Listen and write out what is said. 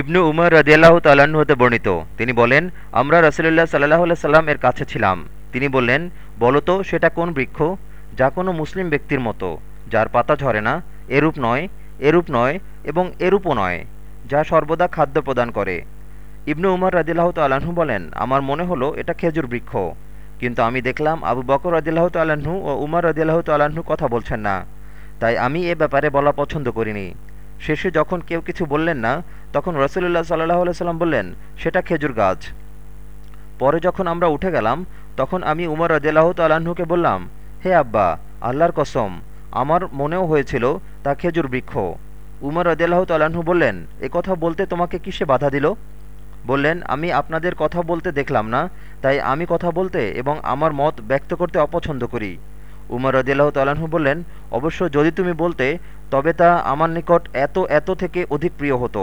ইবনু উমর রদিয়াল্লাহ তাল্লাহ্ন হতে বর্ণিত। তিনি বলেন, আমরা রসুলুল্লাহ সাল্লাহ সাল্লাম এর কাছে ছিলাম। তিনি বললেন বলতো সেটা কোন বৃক্ষ? যা কোনো মুসলিম ব্যক্তির মতো। যার পাতা ঝরে না, এরূপ নয় এরূপ নয় এবং এরূপও নয়, যা সর্বদা খাদ্য প্রদান করে। ইবনু উমর রদিল্লাহ তাল্লাহ্ন বলেন, আমার মনে হলো এটা খেজুর বৃক্ষ। কিন্তু আমি দেখলাম আবু বকর রদিল্লাহ তাল্লাহ্ন ও উমর রদিল্লাহ তাল্লাহ্ন কথা বলছেন না। তাই আমি এ ব্যাপারে বলা পছন্দ করিনি। শেষে যখন কেউ কিছু বললেন না, তখন রসুল্লাহ সাল্লাহ সাল্লাম বললেন, সেটা খেজুর গাছ। পরে যখন আমরা উঠে গেলাম, তখন আমি উমর রদিল্লাহ তাল্লাহ্নকে বললাম, হে আব্বা, আল্লাহর কসম, আমার মনেও হয়েছিল তা খেজুর বৃক্ষ। উমর রদিল্লাহ তাল্লাহ্ন বললেন, এ কথা বলতে তোমাকে কিসে বাধা দিল? বললেন, আমি আপনাদের কথা বলতে দেখলাম না, তাই আমি কথা বলতে এবং আমার মত ব্যক্ত করতে অপছন্দ করি। উমর রদিল্লাহ তাল্লাহ্ন বললেন অবশ্য যদি তুমি বলতে তবে তা আমার নিকট এত এত থেকে অধিক প্রিয় হতো।